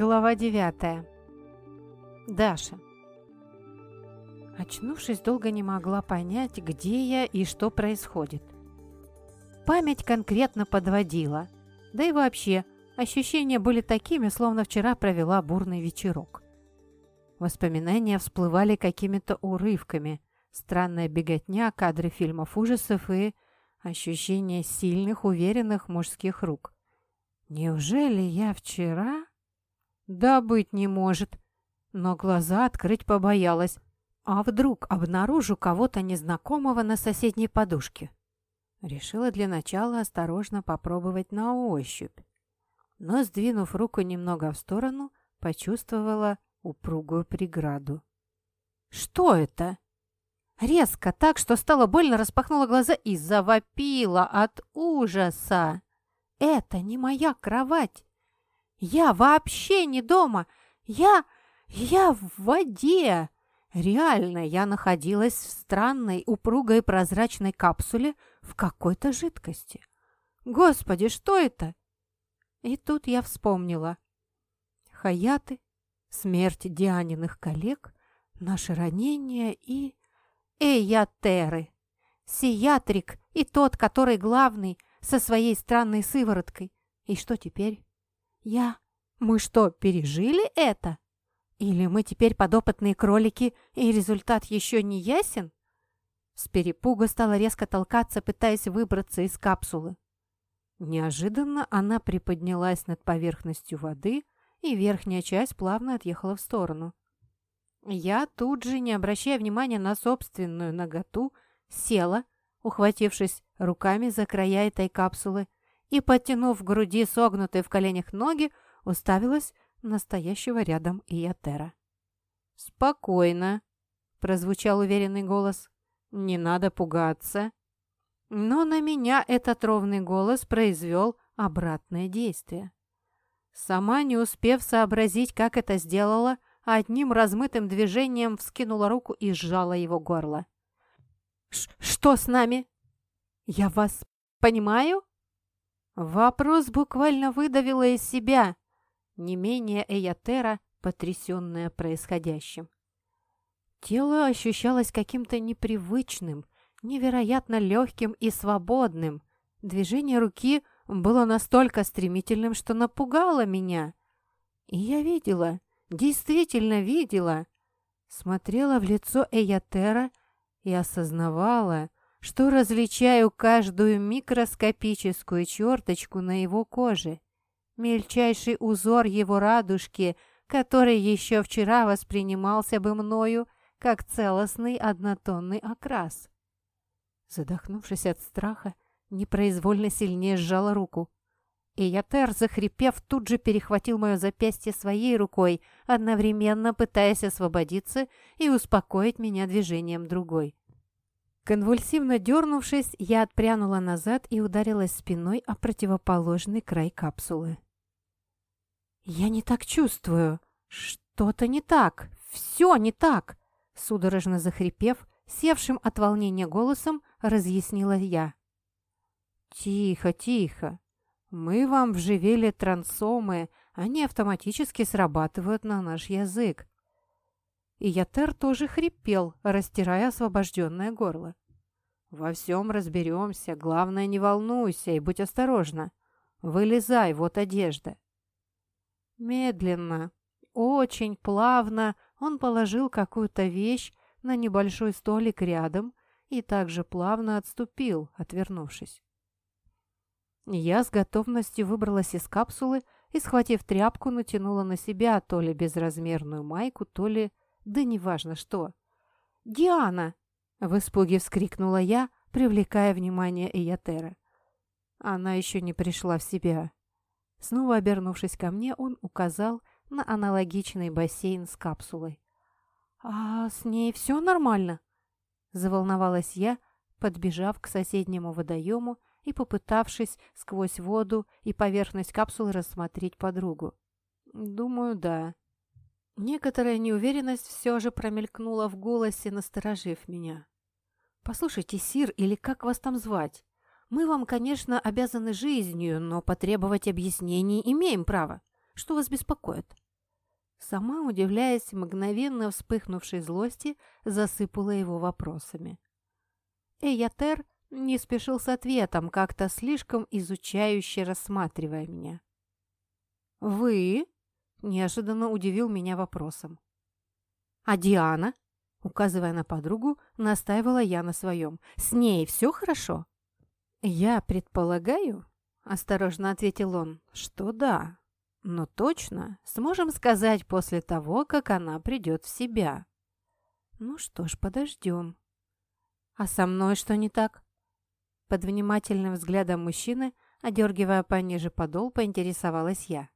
Глава девятая. Даша. Очнувшись, долго не могла понять, где я и что происходит. Память конкретно подводила. Да и вообще, ощущения были такими, словно вчера провела бурный вечерок. Воспоминания всплывали какими-то урывками. Странная беготня, кадры фильмов ужасов и ощущение сильных, уверенных мужских рук. Неужели я вчера... Да быть не может. Но глаза открыть побоялась. А вдруг обнаружу кого-то незнакомого на соседней подушке? Решила для начала осторожно попробовать на ощупь. Но, сдвинув руку немного в сторону, почувствовала упругую преграду. «Что это?» Резко, так, что стало больно, распахнула глаза и завопила от ужаса. «Это не моя кровать! Я вообще не дома! Я... я в воде!» Реально, я находилась в странной, упругой прозрачной капсуле в какой-то жидкости. Господи, что это? И тут я вспомнила. Хаяты, смерть Дианиных коллег, наше ранение и... Эйятеры. Сиатрик и тот, который главный, со своей странной сывороткой. И что теперь? Я... Мы что, пережили это? Или мы теперь подопытные кролики, и результат еще не ясен? С перепуга стала резко толкаться, пытаясь выбраться из капсулы. Неожиданно она приподнялась над поверхностью воды, и верхняя часть плавно отъехала в сторону. Я тут же, не обращая внимания на собственную наготу, села, ухватившись руками за края этой капсулы и, подтянув в груди согнутые в коленях ноги, уставилась настоящего рядом Иотера. «Спокойно», — прозвучал уверенный голос. «Не надо пугаться». Но на меня этот ровный голос произвел обратное действие. Сама, не успев сообразить, как это сделала, одним размытым движением вскинула руку и сжала его горло. «Что с нами? Я вас понимаю?» Вопрос буквально выдавила из себя, не менее Эйотера, потрясенная происходящим. Тело ощущалось каким-то непривычным, невероятно легким и свободным. Движение руки было настолько стремительным, что напугало меня. И я видела, действительно видела, смотрела в лицо Эйотера и осознавала, что различаю каждую микроскопическую черточку на его коже, мельчайший узор его радужки, который еще вчера воспринимался бы мною как целостный однотонный окрас. Задохнувшись от страха, непроизвольно сильнее сжала руку. И Ятер, захрипев, тут же перехватил мое запястье своей рукой, одновременно пытаясь освободиться и успокоить меня движением другой. Конвульсивно дернувшись, я отпрянула назад и ударилась спиной о противоположный край капсулы. «Я не так чувствую. Что-то не так. Все не так!» Судорожно захрипев, севшим от волнения голосом, разъяснила я. «Тихо, тихо. Мы вам вживили трансомы, они автоматически срабатывают на наш язык. И Ятер тоже хрипел, растирая освобожденное горло. «Во всем разберемся. Главное, не волнуйся и будь осторожна. Вылезай, вот одежда». Медленно, очень плавно он положил какую-то вещь на небольшой столик рядом и также плавно отступил, отвернувшись. Я с готовностью выбралась из капсулы и, схватив тряпку, натянула на себя то ли безразмерную майку, то ли... да неважно что. «Диана!» — в испуге вскрикнула я, привлекая внимание Эйотера. Она еще не пришла в себя. Снова обернувшись ко мне, он указал на аналогичный бассейн с капсулой. «А с ней все нормально?» — заволновалась я, подбежав к соседнему водоему и попытавшись сквозь воду и поверхность капсулы рассмотреть подругу. «Думаю, да». Некоторая неуверенность все же промелькнула в голосе, насторожив меня. «Послушайте, Сир, или как вас там звать? Мы вам, конечно, обязаны жизнью, но потребовать объяснений имеем право. Что вас беспокоит?» Сама, удивляясь мгновенно вспыхнувшей злости, засыпала его вопросами. Эйятер не спешил с ответом, как-то слишком изучающе рассматривая меня. «Вы?» – неожиданно удивил меня вопросом. «А Диана?» – указывая на подругу, настаивала я на своем. «С ней все хорошо?» «Я предполагаю», – осторожно ответил он, – «что да, но точно сможем сказать после того, как она придет в себя. Ну что ж, подождем. А со мной что не так? Под внимательным взглядом мужчины, одергивая пониже подол, поинтересовалась я.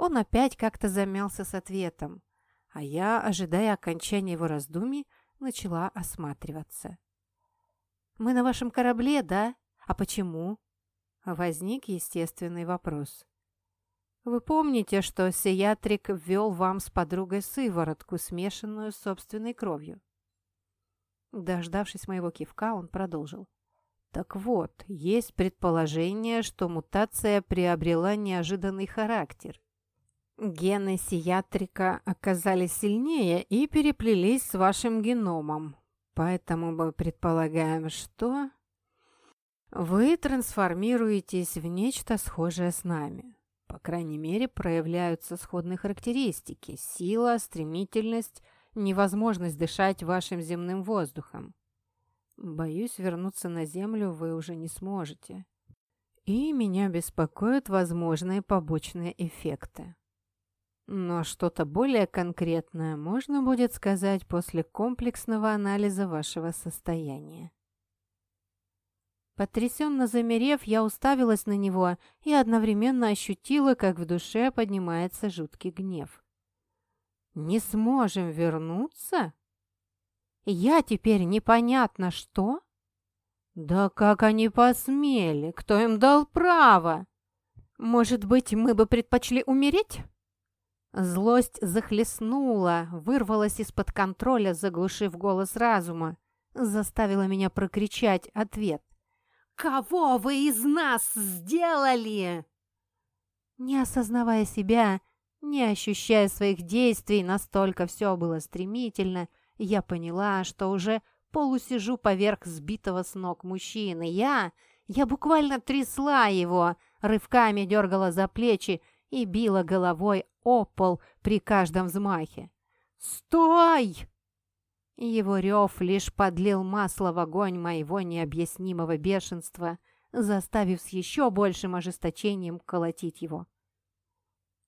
Он опять как-то замялся с ответом, а я, ожидая окончания его раздумий, начала осматриваться. «Мы на вашем корабле, да? А почему?» Возник естественный вопрос. Вы помните, что Сеятрик ввел вам с подругой сыворотку, смешанную с собственной кровью?» Дождавшись моего кивка, он продолжил. «Так вот, есть предположение, что мутация приобрела неожиданный характер. Гены Сиатрика оказались сильнее и переплелись с вашим геномом. Поэтому мы предполагаем, что вы трансформируетесь в нечто схожее с нами. По крайней мере, проявляются сходные характеристики – сила, стремительность, невозможность дышать вашим земным воздухом. Боюсь, вернуться на Землю вы уже не сможете. И меня беспокоят возможные побочные эффекты. Но что-то более конкретное можно будет сказать после комплексного анализа вашего состояния. Потрясенно замерев, я уставилась на него и одновременно ощутила, как в душе поднимается жуткий гнев. «Не сможем вернуться? Я теперь непонятно что?» «Да как они посмели? Кто им дал право? Может быть, мы бы предпочли умереть?» Злость захлестнула, вырвалась из-под контроля, заглушив голос разума, заставила меня прокричать ответ. «Кого вы из нас сделали?» Не осознавая себя, не ощущая своих действий, настолько все было стремительно, я поняла, что уже полусижу поверх сбитого с ног мужчины. Я, я буквально трясла его, рывками дергала за плечи и била головой о пол при каждом взмахе. «Стой!» Его рев лишь подлил масло в огонь моего необъяснимого бешенства, заставив с еще большим ожесточением колотить его.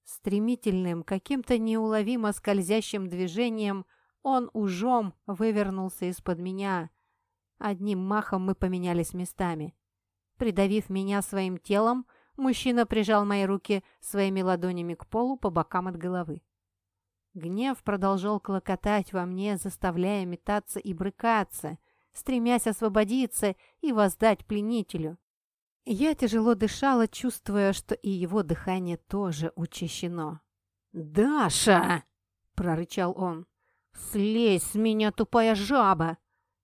Стремительным, каким-то неуловимо скользящим движением он ужом вывернулся из-под меня. Одним махом мы поменялись местами. Придавив меня своим телом, мужчина прижал мои руки своими ладонями к полу по бокам от головы. Гнев продолжал клокотать во мне, заставляя метаться и брыкаться, стремясь освободиться и воздать пленителю. Я тяжело дышала, чувствуя, что и его дыхание тоже учащено. «Даша!» — прорычал он. «Слезь с меня, тупая жаба!»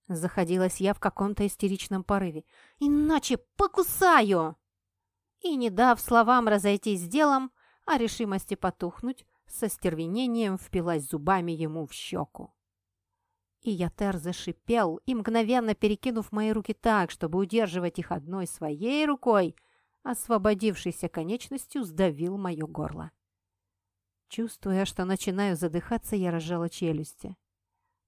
Заходилась я в каком-то истеричном порыве. «Иначе покусаю!» И, не дав словам разойтись с делом, а решимости потухнуть, со стервенением впилась зубами ему в щеку. И Ятер зашипел и, мгновенно перекинув мои руки так, чтобы удерживать их одной своей рукой, освободившейся конечностью, сдавил мое горло. Чувствуя, что начинаю задыхаться, я разжала челюсти.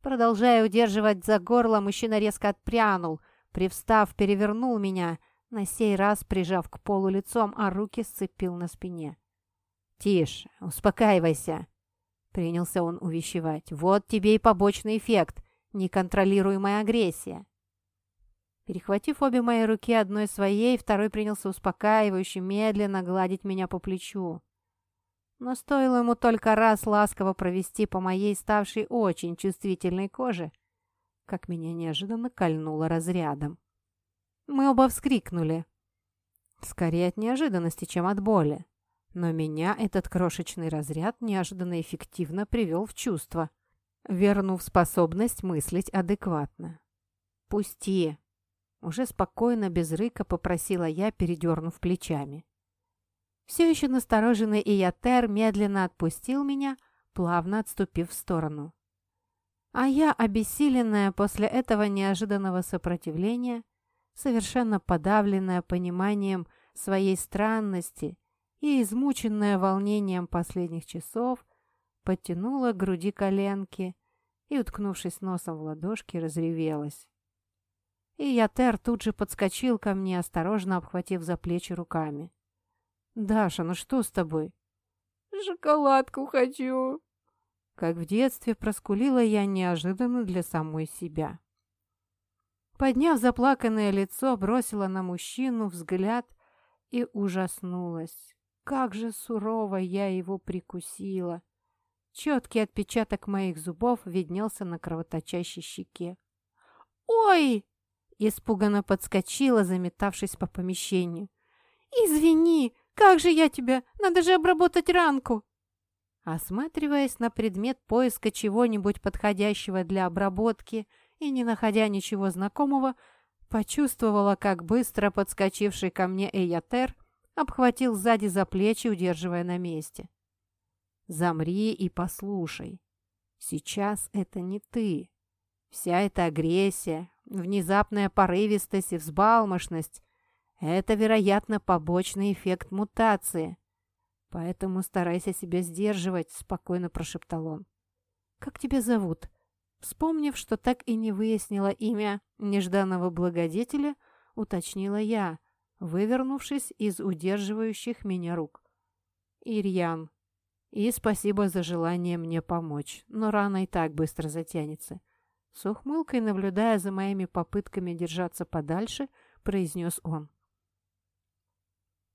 Продолжая удерживать за горло, мужчина резко отпрянул, привстав, перевернул меня, на сей раз прижав к полу лицом, а руки сцепил на спине. «Тише, успокаивайся», — принялся он увещевать. «Вот тебе и побочный эффект, неконтролируемая агрессия». Перехватив обе мои руки одной своей, второй принялся успокаивающе, медленно гладить меня по плечу. Но стоило ему только раз ласково провести по моей ставшей очень чувствительной коже, как меня неожиданно кольнуло разрядом. Мы оба вскрикнули. Скорее от неожиданности, чем от боли. Но меня этот крошечный разряд неожиданно эффективно привел в чувство, вернув способность мыслить адекватно. «Пусти!» Уже спокойно, без рыка попросила я, передернув плечами. Все еще настороженный Иятер медленно отпустил меня, плавно отступив в сторону. А я, обессиленная после этого неожиданного сопротивления, совершенно подавленная пониманием своей странности и измученная волнением последних часов, подтянула к груди коленки и, уткнувшись носом в ладошки, разревелась. И Ятер тут же подскочил ко мне, осторожно обхватив за плечи руками. «Даша, ну что с тобой?» «Шоколадку хочу!» Как в детстве проскулила я неожиданно для самой себя. Подняв заплаканное лицо, бросила на мужчину взгляд и ужаснулась. Как же сурово я его прикусила! Четкий отпечаток моих зубов виднелся на кровоточащей щеке. «Ой!» – испуганно подскочила, заметавшись по помещению. «Извини, как же я тебя? Надо же обработать ранку!» Осматриваясь на предмет поиска чего-нибудь подходящего для обработки и не находя ничего знакомого, почувствовала, как быстро подскочивший ко мне Эйятер обхватил сзади за плечи, удерживая на месте. «Замри и послушай. Сейчас это не ты. Вся эта агрессия, внезапная порывистость и взбалмошность это, вероятно, побочный эффект мутации. Поэтому старайся себя сдерживать, спокойно прошептал он. Как тебя зовут? Вспомнив, что так и не выяснила имя нежданного благодетеля, уточнила я, вывернувшись из удерживающих меня рук. Ирьян. И спасибо за желание мне помочь, но рана и так быстро затянется. С ухмылкой, наблюдая за моими попытками держаться подальше, произнес он.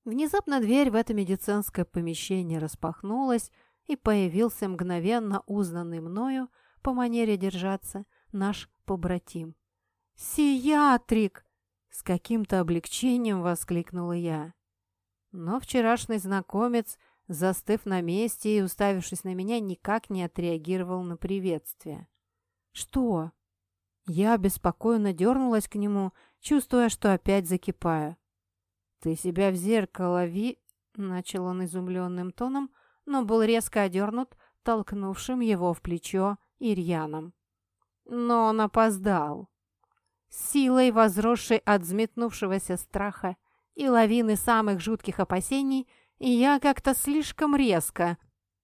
Внезапно дверь в это медицинское помещение распахнулась, и появился мгновенно узнанный мною по манере держаться наш побратим. «Сиатрик!» — с каким-то облегчением воскликнула я. Но вчерашний знакомец, застыв на месте и уставившись на меня, никак не отреагировал на приветствие. «Что?» Я беспокойно дернулась к нему, чувствуя, что опять закипаю. «Ты себя в зеркало ви...» — начал он изумленным тоном, но был резко одернут, толкнувшим его в плечо Ирьяном. Но он опоздал. Силой, возросшей от взметнувшегося страха и лавины самых жутких опасений, я как-то слишком резко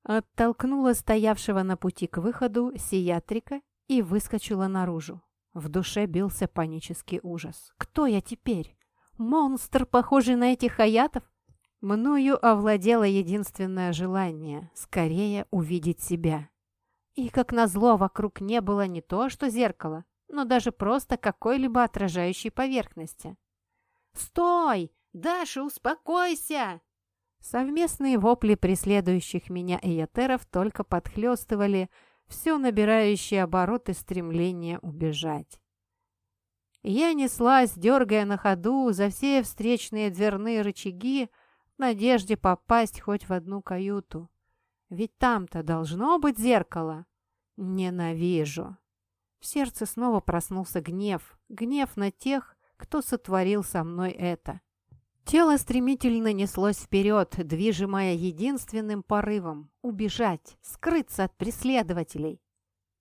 оттолкнула стоявшего на пути к выходу сиатрика и выскочила наружу. В душе бился панический ужас. «Кто я теперь? Монстр, похожий на этих хаятов? Мною овладело единственное желание – скорее увидеть себя. И, как назло, вокруг не было не то что зеркала, но даже просто какой-либо отражающей поверхности. «Стой! Даша, успокойся!» Совместные вопли преследующих меня эйотеров только подхлестывали все набирающие обороты стремление убежать. Я неслась, дергая на ходу за все встречные дверные рычаги, в надежде попасть хоть в одну каюту. Ведь там-то должно быть зеркало. Ненавижу. В сердце снова проснулся гнев. Гнев на тех, кто сотворил со мной это. Тело стремительно неслось вперед, движимое единственным порывом – убежать, скрыться от преследователей.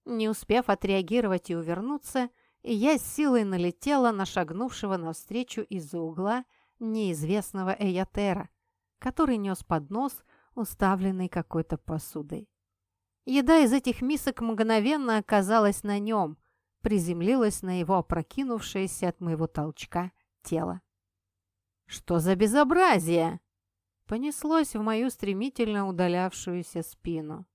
Не успев отреагировать и увернуться, я с силой налетела на шагнувшего навстречу из-за угла неизвестного Эйотера, который нес поднос, уставленный какой-то посудой. Еда из этих мисок мгновенно оказалась на нем, приземлилась на его опрокинувшееся от моего толчка тело. «Что за безобразие?» Понеслось в мою стремительно удалявшуюся спину.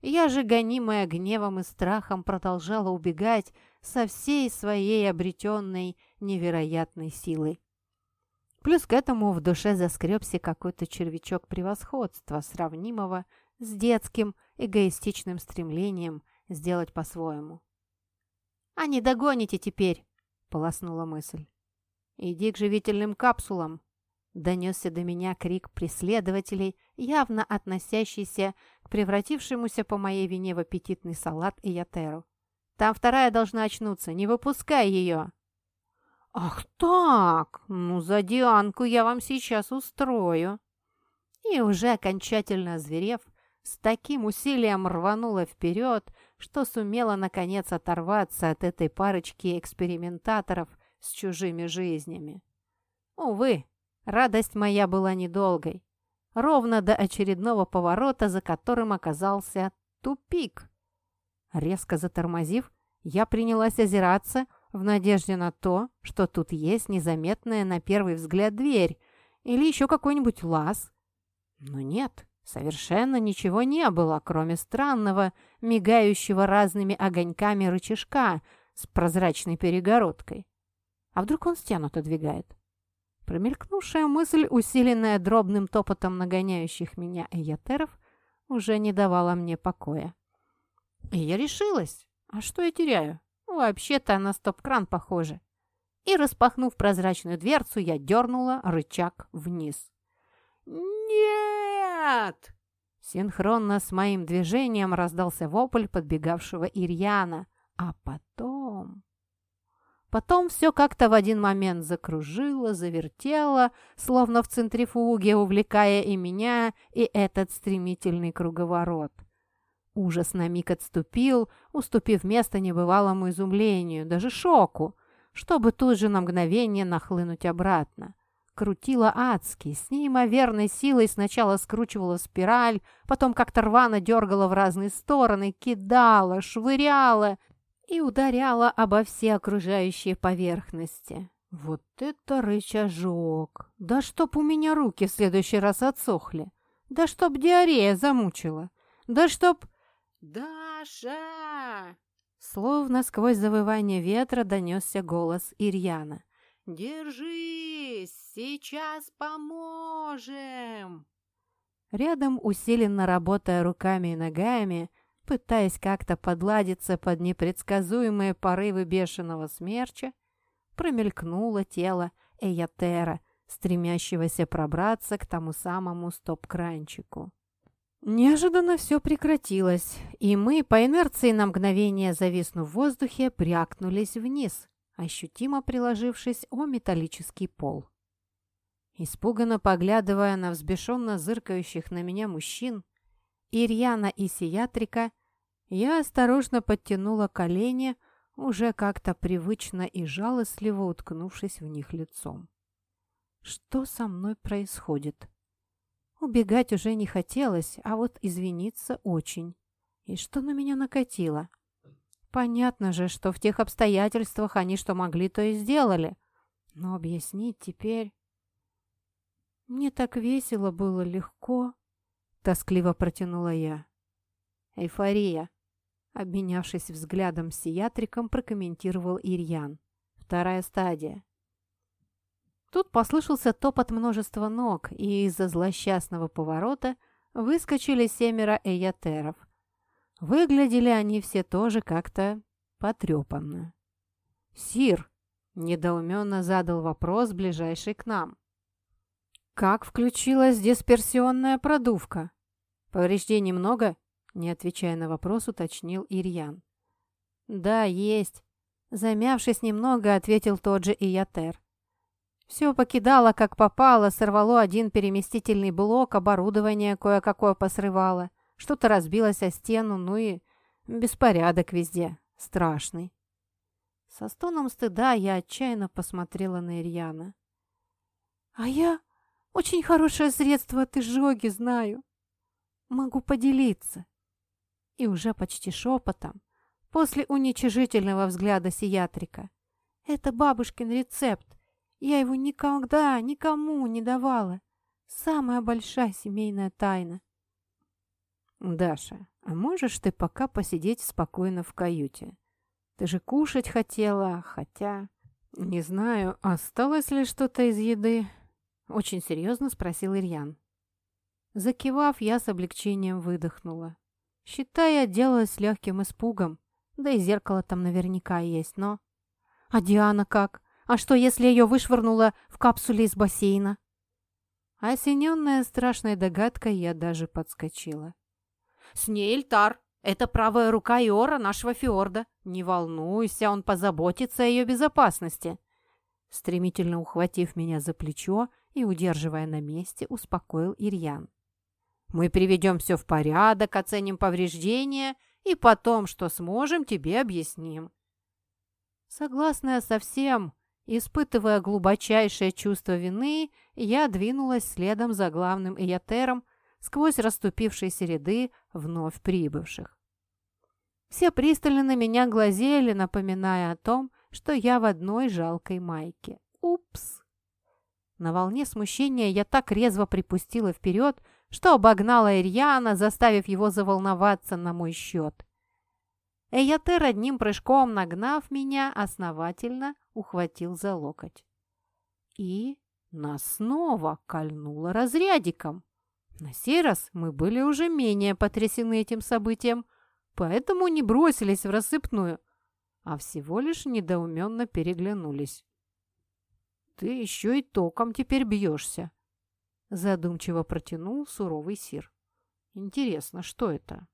Я же, гонимая гневом и страхом, продолжала убегать со всей своей обретенной невероятной силой. Плюс к этому в душе заскребся какой-то червячок превосходства, сравнимого с детским эгоистичным стремлением сделать по-своему. «А не догоните теперь!» — полоснула мысль. «Иди к живительным капсулам!» Донесся до меня крик преследователей, явно относящийся к превратившемуся по моей вине в аппетитный салат и ятеру. «Там вторая должна очнуться, не выпускай ее!» «Ах так! Ну, за Дианку я вам сейчас устрою!» и уже окончательно озверев, с таким усилием рванула вперед, что сумела наконец оторваться от этой парочки экспериментаторов с чужими жизнями. Увы, радость моя была недолгой. Ровно до очередного поворота, за которым оказался тупик. Резко затормозив, я принялась озираться в надежде на то, что тут есть незаметная на первый взгляд дверь или еще какой-нибудь лаз. Но нет, совершенно ничего не было, кроме странного, мигающего разными огоньками рычажка с прозрачной перегородкой. А вдруг он стену отодвигает? Промелькнувшая мысль, усиленная дробным топотом нагоняющих меня эйотеров, уже не давала мне покоя. И я решилась. А что я теряю? Вообще-то на стоп-кран похоже. И, распахнув прозрачную дверцу, я дернула рычаг вниз. «Нет!» Синхронно с моим движением раздался вопль подбегавшего Ирьяна. А потом... Потом все как-то в один момент закружило, завертело, словно в центрифуге, увлекая и меня, и этот стремительный круговорот. Ужас на миг отступил, уступив место небывалому изумлению, даже шоку, чтобы тут же на мгновение нахлынуть обратно. Крутила адски, с неимоверной силой сначала скручивала спираль, потом как-то рвано дергала в разные стороны, кидала, швыряла и ударяла обо все окружающие поверхности. Вот это рычажок! Да чтоб у меня руки в следующий раз отсохли! Да чтоб диарея замучила! Да чтоб... «Даша!» Словно сквозь завывание ветра донесся голос Ирьяна. «Держись! Сейчас поможем!» Рядом, усиленно работая руками и ногами, пытаясь как-то подладиться под непредсказуемые порывы бешеного смерча, промелькнуло тело Эйотера, стремящегося пробраться к тому самому стоп-кранчику. Неожиданно все прекратилось, и мы, по инерции на мгновение зависнув в воздухе, прякнулись вниз, ощутимо приложившись о металлический пол. Испуганно поглядывая на взбешенно зыркающих на меня мужчин, Ирьяна и Сиатрика, я осторожно подтянула колени, уже как-то привычно и жалостливо уткнувшись в них лицом. Что со мной происходит? Убегать уже не хотелось, а вот извиниться очень. И что на меня накатило? Понятно же, что в тех обстоятельствах они что могли, то и сделали. Но объяснить теперь... Мне так весело было, легко. Тоскливо протянула я. Эйфория. Обменявшись взглядом с сиатриком, прокомментировал Ирьян. Вторая стадия. Тут послышался топот множества ног, и из-за злосчастного поворота выскочили семеро эйотеров. Выглядели они все тоже как-то потрепанно. «Сир!» – недоуменно задал вопрос ближайший к нам. «Как включилась дисперсионная продувка?» «Повреждений много?» Не отвечая на вопрос, уточнил Ирьян. «Да, есть». Замявшись немного, ответил тот же Иятер. Все покидало, как попало, сорвало один переместительный блок, оборудование кое-какое посрывало. Что-то разбилось о стену, ну и беспорядок везде. Страшный. Со стоном стыда я отчаянно посмотрела на Ирьяна. «А я очень хорошее средство от изжоги знаю. Могу поделиться. И уже почти шепотом, после уничижительного взгляда сиатрика. Это бабушкин рецепт. Я его никогда никому не давала. Самая большая семейная тайна. «Даша, а можешь ты пока посидеть спокойно в каюте? Ты же кушать хотела, хотя...» «Не знаю, осталось ли что-то из еды?» Очень серьезно спросил Ирьян. Закивав, я с облегчением выдохнула. Считай, отделалась легким испугом. Да и зеркало там наверняка есть, но... А Диана как? А что, если ее вышвырнуло в капсуле из бассейна? Осененная страшной догадкой, я даже подскочила. «С ней Эльтар. Это правая рука Иора нашего фьорда. Не волнуйся, он позаботится о ее безопасности». Стремительно ухватив меня за плечо и удерживая на месте, успокоил Ирьян. Мы приведем все в порядок, оценим повреждения и потом, что сможем, тебе объясним». Согласная со всем, испытывая глубочайшее чувство вины, я двинулась следом за главным Иятером сквозь расступившиеся ряды вновь прибывших. Все пристально на меня глазели, напоминая о том, что я в одной жалкой майке. Упс! На волне смущения я так резво припустила вперед, что обогнала Ирьяна, заставив его заволноваться на мой счет. Эйотер одним прыжком, нагнав меня, основательно ухватил за локоть. И нас снова кольнуло разрядиком. На сей раз мы были уже менее потрясены этим событием, поэтому не бросились в рассыпную, а всего лишь недоуменно переглянулись. «Ты еще и током теперь бьешься», — задумчиво протянул суровый сир. «Интересно, что это?»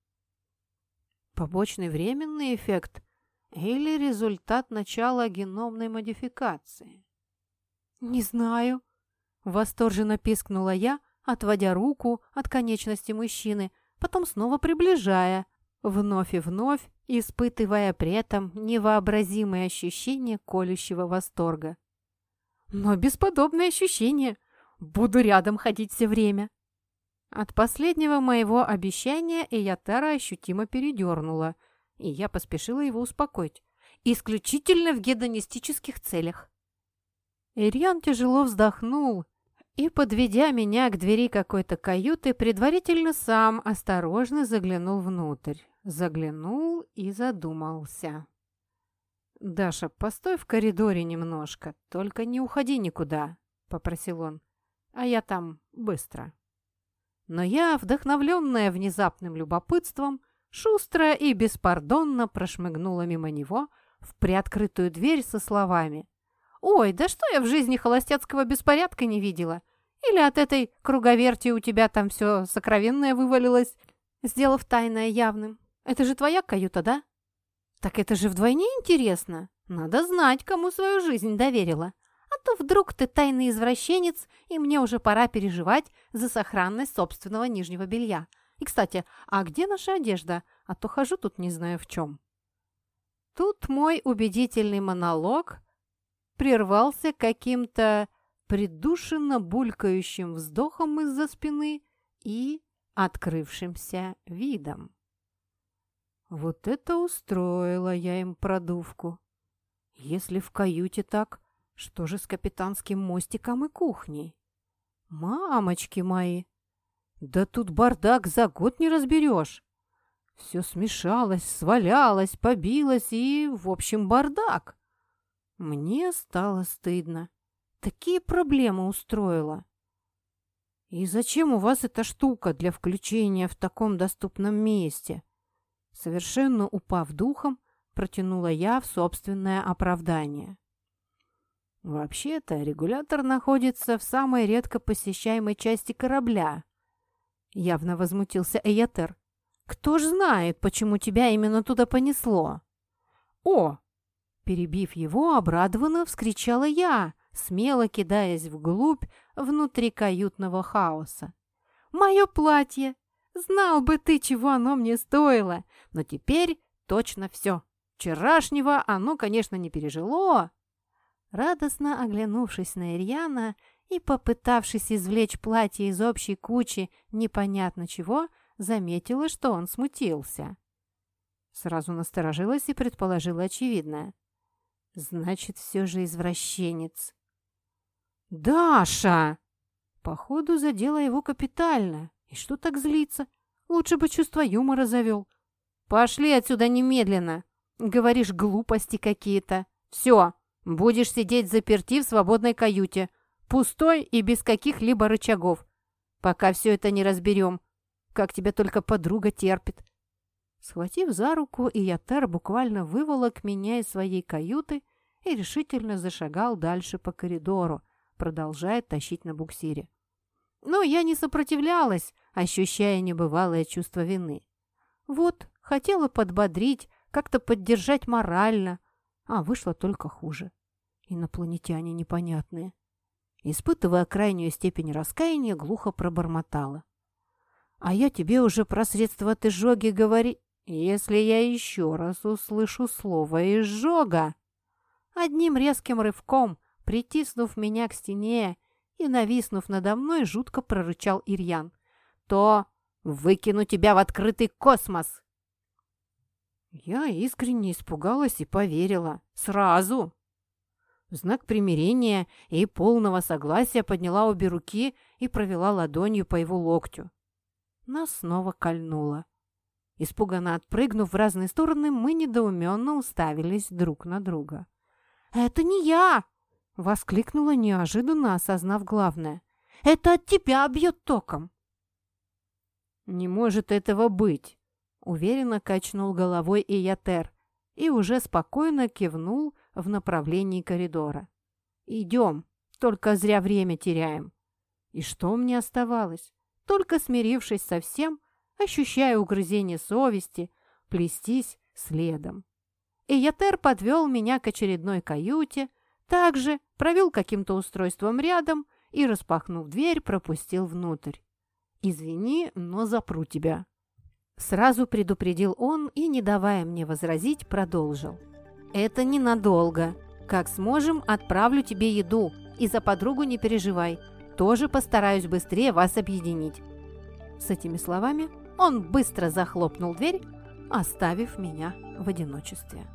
«Побочный временный эффект или результат начала геномной модификации?» «Не знаю», — восторженно пискнула я, отводя руку от конечности мужчины, потом снова приближая, вновь и вновь испытывая при этом невообразимые ощущения колющего восторга. Но бесподобное ощущение. Буду рядом ходить все время. От последнего моего обещания Эйотара ощутимо передернула, и я поспешила его успокоить. Исключительно в гедонистических целях. Ирьян тяжело вздохнул и, подведя меня к двери какой-то каюты, предварительно сам осторожно заглянул внутрь. Заглянул и задумался. «Даша, постой в коридоре немножко, только не уходи никуда», — попросил он. «А я там быстро». Но я, вдохновленная внезапным любопытством, шустро и беспардонно прошмыгнула мимо него в приоткрытую дверь со словами «Ой, да что я в жизни холостяцкого беспорядка не видела? Или от этой круговерти у тебя там все сокровенное вывалилось, сделав тайное явным? Это же твоя каюта, да?» «Так это же вдвойне интересно. Надо знать, кому свою жизнь доверила. А то вдруг ты тайный извращенец, и мне уже пора переживать за сохранность собственного нижнего белья. И, кстати, а где наша одежда? А то хожу тут не знаю в чем». Тут мой убедительный монолог прервался каким-то придушенно булькающим вздохом из-за спины и открывшимся видом. Вот это устроила я им продувку. Если в каюте так, что же с капитанским мостиком и кухней? Мамочки мои! Да тут бардак за год не разберешь. Все смешалось, свалялось, побилось и, в общем, бардак. Мне стало стыдно. Такие проблемы устроила. И зачем у вас эта штука для включения в таком доступном месте? Совершенно упав духом, протянула я в собственное оправдание. Вообще-то регулятор находится в самой редко посещаемой части корабля. Явно возмутился Эйотер. Кто ж знает, почему тебя именно туда понесло? О! Перебив его, обрадованно вскричала я, смело кидаясь вглубь внутри каютного хаоса. «Мое платье! Знал бы ты, чего оно мне стоило! Но теперь точно все. Вчерашнего оно, конечно, не пережило. Радостно оглянувшись на Ирьяна и попытавшись извлечь платье из общей кучи непонятно чего, заметила, что он смутился. Сразу насторожилась и предположила очевидное. «Значит, все же извращенец». «Даша!» Походу, задела его капитально. И что так злиться? Лучше бы чувство юмора завел. «Пошли отсюда немедленно!» «Говоришь, глупости какие-то. Все, будешь сидеть заперти в свободной каюте, пустой и без каких-либо рычагов, пока все это не разберем. Как тебя только подруга терпит». Схватив за руку, Иятер буквально выволок меня из своей каюты и решительно зашагал дальше по коридору, продолжая тащить на буксире. Но я не сопротивлялась, ощущая небывалое чувство вины. Вот, хотела подбодрить, как-то поддержать морально, а вышло только хуже. Инопланетяне непонятные. Испытывая крайнюю степень раскаяния, глухо пробормотала. А я тебе уже про средства от изжоги говори... Если я еще раз услышу слово «изжога», одним резким рывком, притиснув меня к стене и нависнув надо мной, жутко прорычал Ирьян, то выкину тебя в открытый космос. Я искренне испугалась и поверила. Сразу. В знак примирения и полного согласия подняла обе руки и провела ладонью по его локтю. Нас снова кольнуло. Испуганно отпрыгнув в разные стороны, мы недоуменно уставились друг на друга. «Это не я!» — воскликнула неожиданно, осознав главное. «Это от тебя бьет током!» «Не может этого быть!» — уверенно качнул головой Иятер и уже спокойно кивнул в направлении коридора. «Идем, только зря время теряем». И что мне оставалось? Только смирившись со всем, ощущая угрызение совести, плестись следом. Иятер подвел меня к очередной каюте, также провел каким-то устройством рядом и, распахнув дверь, пропустил внутрь. «Извини, но запру тебя». Сразу предупредил он и, не давая мне возразить, продолжил. «Это ненадолго. Как сможем, отправлю тебе еду. И за подругу не переживай. Тоже постараюсь быстрее вас объединить». С этими словами он быстро захлопнул дверь, оставив меня в одиночестве.